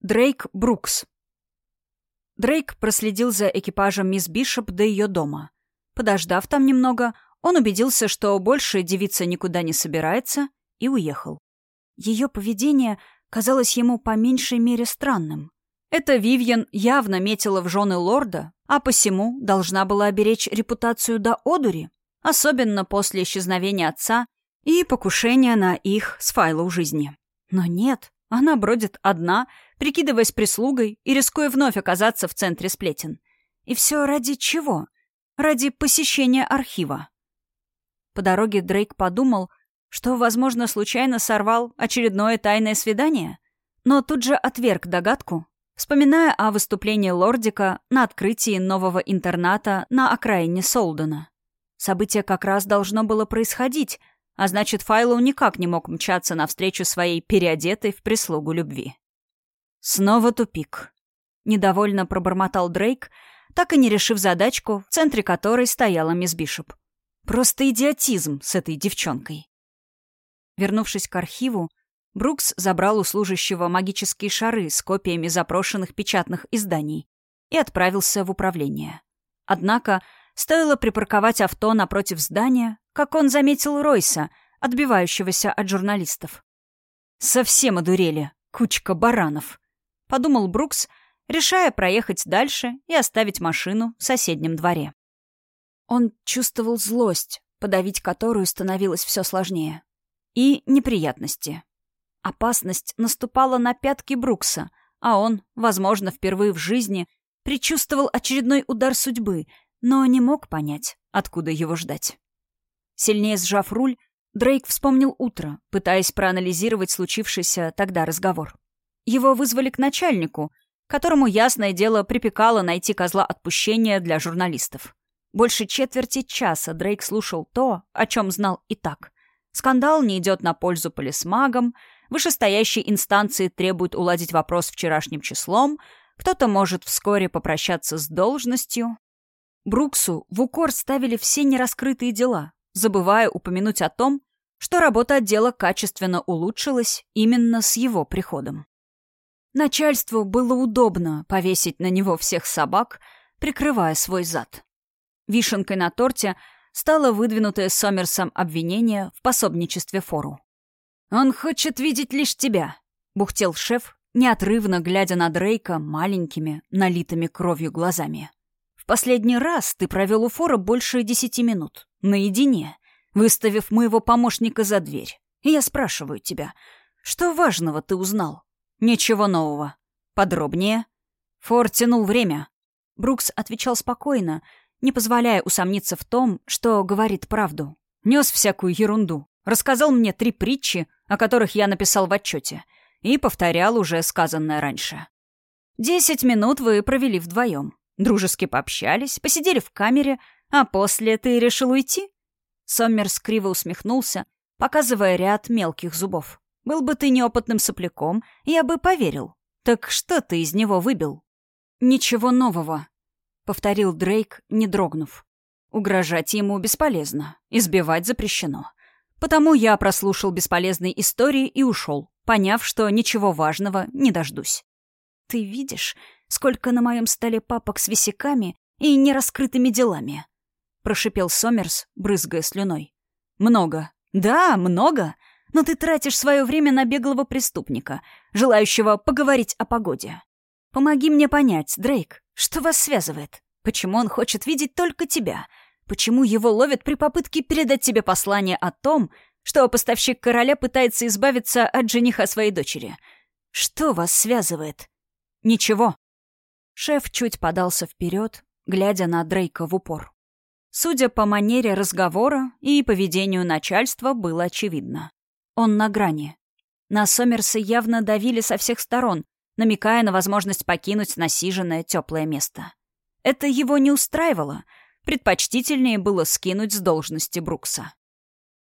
Дрейк Брукс. Дрейк проследил за экипажем мисс Бишоп до ее дома. Подождав там немного, он убедился, что больше девица никуда не собирается, и уехал. Ее поведение казалось ему по меньшей мере странным. Эта Вивьен явно метила в жены лорда, а посему должна была оберечь репутацию до одури, особенно после исчезновения отца и покушения на их с Файлоу жизни. Но нет, она бродит одна, прикидываясь прислугой и рискуя вновь оказаться в центре сплетен. И все ради чего? Ради посещения архива. По дороге Дрейк подумал, что, возможно, случайно сорвал очередное тайное свидание, но тут же отверг догадку, вспоминая о выступлении Лордика на открытии нового интерната на окраине Солдена. Событие как раз должно было происходить, а значит, Файлоу никак не мог мчаться навстречу своей переодетой в прислугу любви. Снова тупик. Недовольно пробормотал Дрейк, так и не решив задачку, в центре которой стояла мисс Бишоп. Просто идиотизм с этой девчонкой. Вернувшись к архиву, Брукс забрал у служащего магические шары с копиями запрошенных печатных изданий и отправился в управление. Однако Стоило припарковать авто напротив здания, как он заметил Ройса, отбивающегося от журналистов. «Совсем одурели, кучка баранов», — подумал Брукс, решая проехать дальше и оставить машину в соседнем дворе. Он чувствовал злость, подавить которую становилось все сложнее. И неприятности. Опасность наступала на пятки Брукса, а он, возможно, впервые в жизни, предчувствовал очередной удар судьбы — но не мог понять, откуда его ждать. Сильнее сжав руль, Дрейк вспомнил утро, пытаясь проанализировать случившийся тогда разговор. Его вызвали к начальнику, которому, ясное дело, припекало найти козла отпущения для журналистов. Больше четверти часа Дрейк слушал то, о чем знал и так. Скандал не идет на пользу полисмагам, вышестоящие инстанции требуют уладить вопрос вчерашним числом, кто-то может вскоре попрощаться с должностью, Бруксу в укор ставили все нераскрытые дела, забывая упомянуть о том, что работа отдела качественно улучшилась именно с его приходом. Начальству было удобно повесить на него всех собак, прикрывая свой зад. Вишенкой на торте стало выдвинутое Сомерсом обвинение в пособничестве Фору. «Он хочет видеть лишь тебя», — бухтел шеф, неотрывно глядя на Дрейка маленькими, налитыми кровью глазами. Последний раз ты провел у фора больше десяти минут. Наедине, выставив моего помощника за дверь. И я спрашиваю тебя, что важного ты узнал? Ничего нового. Подробнее. Фор тянул время. Брукс отвечал спокойно, не позволяя усомниться в том, что говорит правду. Нес всякую ерунду. Рассказал мне три притчи, о которых я написал в отчете, и повторял уже сказанное раньше. Десять минут вы провели вдвоем. Дружески пообщались, посидели в камере, а после ты решил уйти?» Соммерс криво усмехнулся, показывая ряд мелких зубов. «Был бы ты неопытным сопляком, я бы поверил. Так что ты из него выбил?» «Ничего нового», — повторил Дрейк, не дрогнув. «Угрожать ему бесполезно, избивать запрещено. Потому я прослушал бесполезные истории и ушел, поняв, что ничего важного не дождусь. Ты видишь, сколько на моем столе папок с висяками и нераскрытыми делами?» — прошипел Сомерс, брызгая слюной. «Много. Да, много. Но ты тратишь свое время на беглого преступника, желающего поговорить о погоде. Помоги мне понять, Дрейк, что вас связывает? Почему он хочет видеть только тебя? Почему его ловят при попытке передать тебе послание о том, что поставщик короля пытается избавиться от жениха своей дочери? Что вас связывает?» «Ничего». Шеф чуть подался вперед, глядя на Дрейка в упор. Судя по манере разговора и поведению начальства, было очевидно. Он на грани. На Сомерса явно давили со всех сторон, намекая на возможность покинуть насиженное теплое место. Это его не устраивало. Предпочтительнее было скинуть с должности Брукса.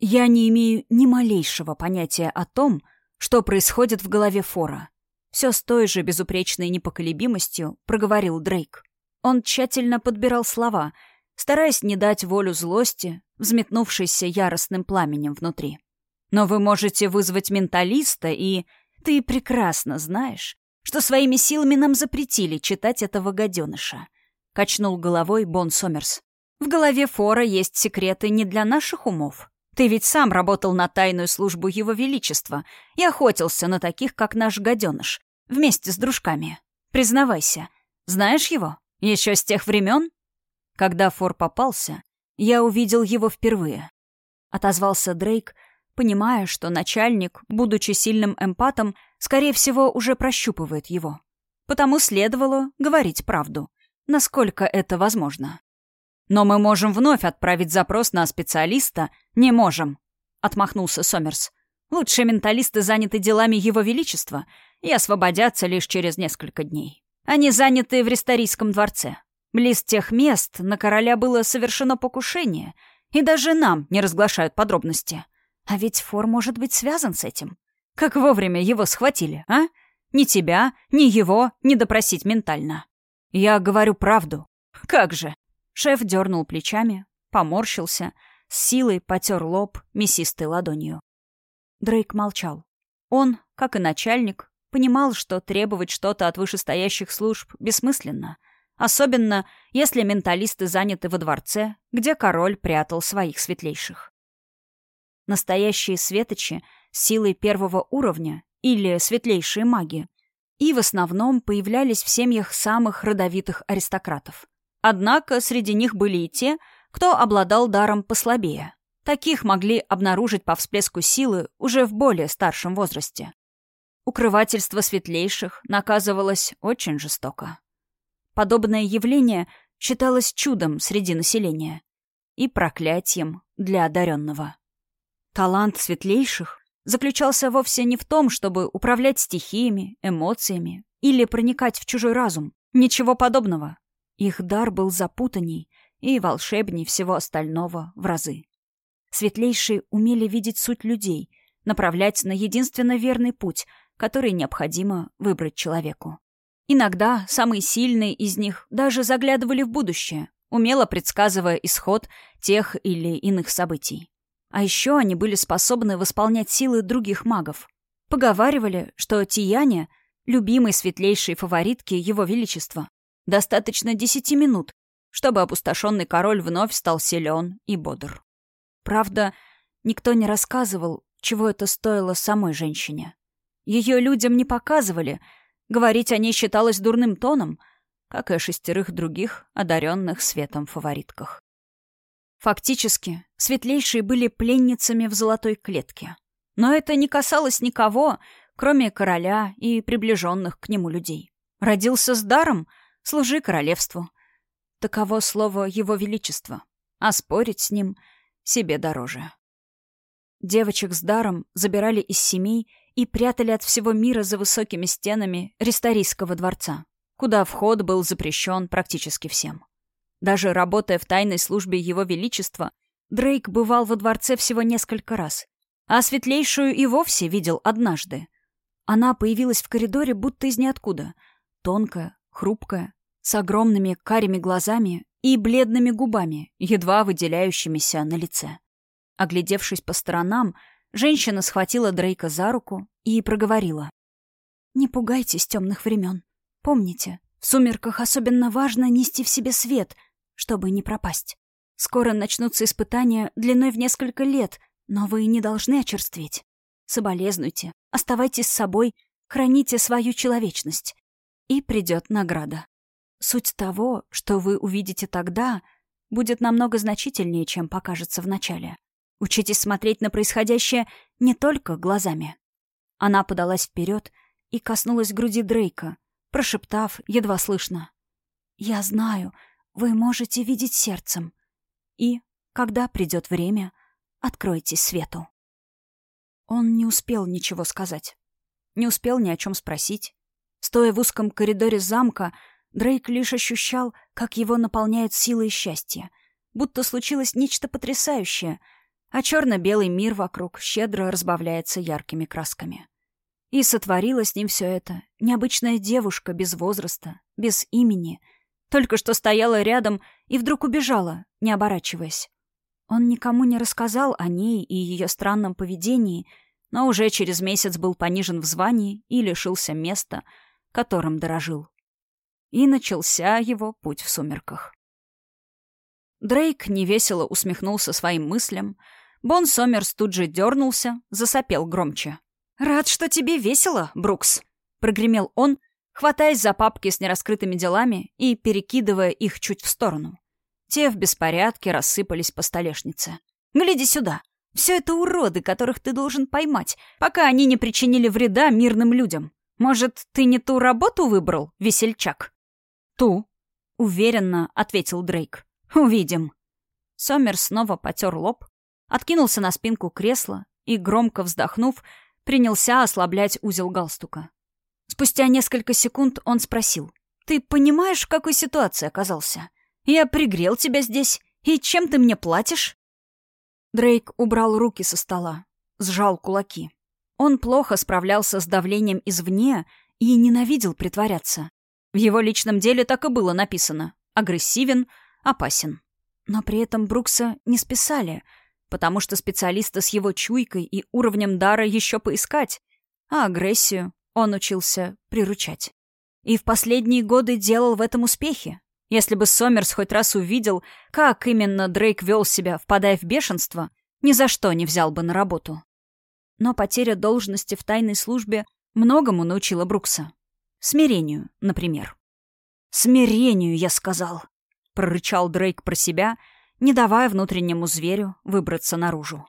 Я не имею ни малейшего понятия о том, что происходит в голове Фора все с той же безупречной непоколебимостью проговорил Дрейк. Он тщательно подбирал слова, стараясь не дать волю злости, взметнувшейся яростным пламенем внутри. «Но вы можете вызвать менталиста, и ты прекрасно знаешь, что своими силами нам запретили читать этого гаденыша. Качнул головой Бон Сомерс. В голове Фора есть секреты не для наших умов. Ты ведь сам работал на тайную службу Его Величества и охотился на таких, как наш гаденыш, вместе с дружками. Признавайся, знаешь его? Еще с тех времен? Когда Фор попался, я увидел его впервые. Отозвался Дрейк, понимая, что начальник, будучи сильным эмпатом, скорее всего, уже прощупывает его. Потому следовало говорить правду, насколько это возможно. «Но мы можем вновь отправить запрос на специалиста?» «Не можем», — отмахнулся Сомерс. «Лучшие менталисты заняты делами Его Величества и освободятся лишь через несколько дней. Они заняты в Ресторийском дворце. Близ тех мест на короля было совершено покушение, и даже нам не разглашают подробности. А ведь Фор может быть связан с этим. Как вовремя его схватили, а? Ни тебя, ни его не допросить ментально. Я говорю правду. Как же? Шеф дернул плечами, поморщился, с силой потер лоб мясистой ладонью. Дрейк молчал. Он, как и начальник, понимал, что требовать что-то от вышестоящих служб бессмысленно, особенно если менталисты заняты во дворце, где король прятал своих светлейших. Настоящие светочи силой первого уровня или светлейшие маги и в основном появлялись в семьях самых родовитых аристократов. Однако среди них были и те, кто обладал даром послабее. Таких могли обнаружить по всплеску силы уже в более старшем возрасте. Укрывательство светлейших наказывалось очень жестоко. Подобное явление считалось чудом среди населения и проклятием для одаренного. Талант светлейших заключался вовсе не в том, чтобы управлять стихиями, эмоциями или проникать в чужой разум. Ничего подобного. Их дар был запутанней и волшебней всего остального в разы. Светлейшие умели видеть суть людей, направлять на единственно верный путь, который необходимо выбрать человеку. Иногда самые сильные из них даже заглядывали в будущее, умело предсказывая исход тех или иных событий. А еще они были способны восполнять силы других магов. Поговаривали, что Тияне — любимой светлейшей фаворитки Его Величества, Достаточно десяти минут, чтобы опустошенный король вновь стал силен и бодр. Правда, никто не рассказывал, чего это стоило самой женщине. Ее людям не показывали, говорить о ней считалось дурным тоном, как и о шестерых других, одаренных светом фаворитках. Фактически, светлейшие были пленницами в золотой клетке. Но это не касалось никого, кроме короля и приближенных к нему людей. Родился с даром — Служи королевству. Таково слово Его Величества. А спорить с ним себе дороже. Девочек с даром забирали из семей и прятали от всего мира за высокими стенами Ресторийского дворца, куда вход был запрещен практически всем. Даже работая в тайной службе Его Величества, Дрейк бывал во дворце всего несколько раз, а светлейшую и вовсе видел однажды. Она появилась в коридоре будто из ниоткуда, тонкая, хрупкая, с огромными карими глазами и бледными губами, едва выделяющимися на лице. Оглядевшись по сторонам, женщина схватила Дрейка за руку и проговорила. «Не пугайтесь темных времен. Помните, в сумерках особенно важно нести в себе свет, чтобы не пропасть. Скоро начнутся испытания длиной в несколько лет, но вы не должны очерстветь. Соболезнуйте, оставайтесь с собой, храните свою человечность. И придет награда. Суть того, что вы увидите тогда, будет намного значительнее, чем покажется вначале. Учитесь смотреть на происходящее не только глазами. Она подалась вперед и коснулась груди Дрейка, прошептав, едва слышно. «Я знаю, вы можете видеть сердцем. И, когда придет время, откройте свету». Он не успел ничего сказать. Не успел ни о чем спросить. Стоя в узком коридоре замка, Дрейк лишь ощущал, как его наполняют силы и счастье, будто случилось нечто потрясающее, а черно-белый мир вокруг щедро разбавляется яркими красками. И сотворила с ним все это необычная девушка без возраста, без имени, только что стояла рядом и вдруг убежала, не оборачиваясь. Он никому не рассказал о ней и ее странном поведении, но уже через месяц был понижен в звании и лишился места — которым дорожил. И начался его путь в сумерках. Дрейк невесело усмехнулся своим мыслям. Бон Сомерс тут же дернулся, засопел громче. «Рад, что тебе весело, Брукс», — прогремел он, хватаясь за папки с нераскрытыми делами и перекидывая их чуть в сторону. Те в беспорядке рассыпались по столешнице. «Гляди сюда. Все это уроды, которых ты должен поймать, пока они не причинили вреда мирным людям. Может, ты не ту работу выбрал, весельчак?» «Ту», — уверенно ответил Дрейк. «Увидим». Сомер снова потер лоб, откинулся на спинку кресла и, громко вздохнув, принялся ослаблять узел галстука. Спустя несколько секунд он спросил. «Ты понимаешь, в какой ситуации оказался? Я пригрел тебя здесь, и чем ты мне платишь?» Дрейк убрал руки со стола, сжал кулаки. Он плохо справлялся с давлением извне и ненавидел притворяться. В его личном деле так и было написано. Агрессивен, опасен. Но при этом Брукса не списали, потому что специалиста с его чуйкой и уровнем дара еще поискать, а агрессию он учился приручать. И в последние годы делал в этом успехи. Если бы Сомерс хоть раз увидел, как именно Дрейк вел себя, впадая в бешенство, ни за что не взял бы на работу. Но потеря должности в тайной службе многому научила Брукса. Смирению, например. «Смирению, я сказал», — прорычал Дрейк про себя, не давая внутреннему зверю выбраться наружу.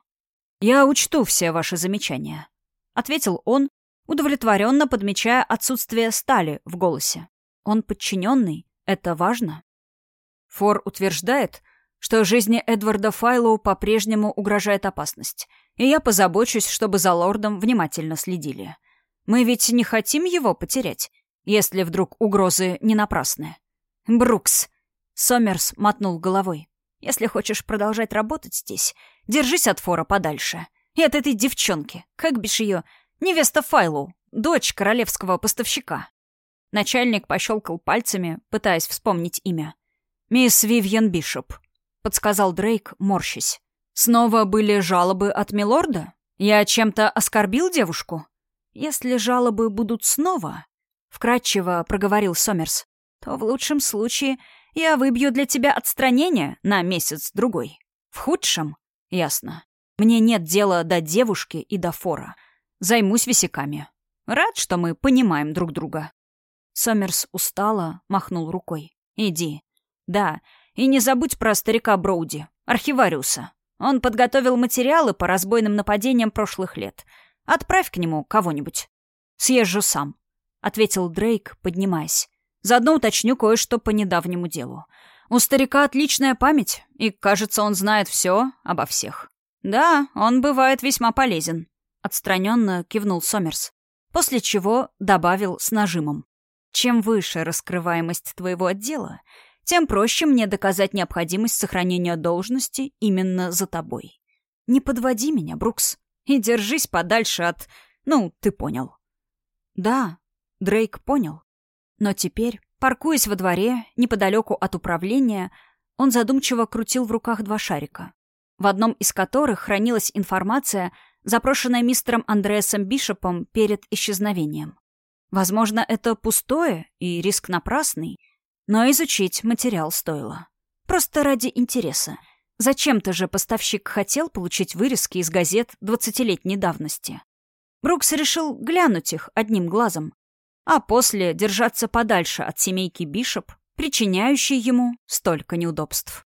«Я учту все ваши замечания», — ответил он, удовлетворенно подмечая отсутствие стали в голосе. Он подчиненный, это важно. Фор утверждает, что жизни Эдварда Файлоу по-прежнему угрожает опасность, и я позабочусь, чтобы за лордом внимательно следили. Мы ведь не хотим его потерять, если вдруг угрозы не напрасны. Брукс. Сомерс мотнул головой. Если хочешь продолжать работать здесь, держись от Фора подальше. И от этой девчонки, как бишь ее, Невеста Файлу, дочь королевского поставщика. Начальник пощелкал пальцами, пытаясь вспомнить имя. «Мисс Вивьен Бишоп», — подсказал Дрейк, морщись. «Снова были жалобы от милорда? Я чем-то оскорбил девушку?» «Если жалобы будут снова», — вкратчиво проговорил Сомерс, «то в лучшем случае я выбью для тебя отстранение на месяц-другой. В худшем, ясно, мне нет дела до девушки и до фора». Займусь висяками. Рад, что мы понимаем друг друга». Сомерс устало махнул рукой. «Иди. Да, и не забудь про старика Броуди, архивариуса. Он подготовил материалы по разбойным нападениям прошлых лет. Отправь к нему кого-нибудь. Съезжу сам», — ответил Дрейк, поднимаясь. «Заодно уточню кое-что по недавнему делу. У старика отличная память, и, кажется, он знает все обо всех. Да, он бывает весьма полезен. Отстраненно кивнул Сомерс. После чего добавил с нажимом. Чем выше раскрываемость твоего отдела, тем проще мне доказать необходимость сохранения должности именно за тобой. Не подводи меня, Брукс, и держись подальше от... Ну, ты понял. Да, Дрейк понял. Но теперь, паркуясь во дворе, неподалеку от управления, он задумчиво крутил в руках два шарика, в одном из которых хранилась информация запрошенная мистером Андреасом Бишопом перед исчезновением. Возможно, это пустое и риск напрасный, но изучить материал стоило. Просто ради интереса. Зачем-то же поставщик хотел получить вырезки из газет двадцатилетней давности. Брукс решил глянуть их одним глазом, а после держаться подальше от семейки Бишоп, причиняющей ему столько неудобств.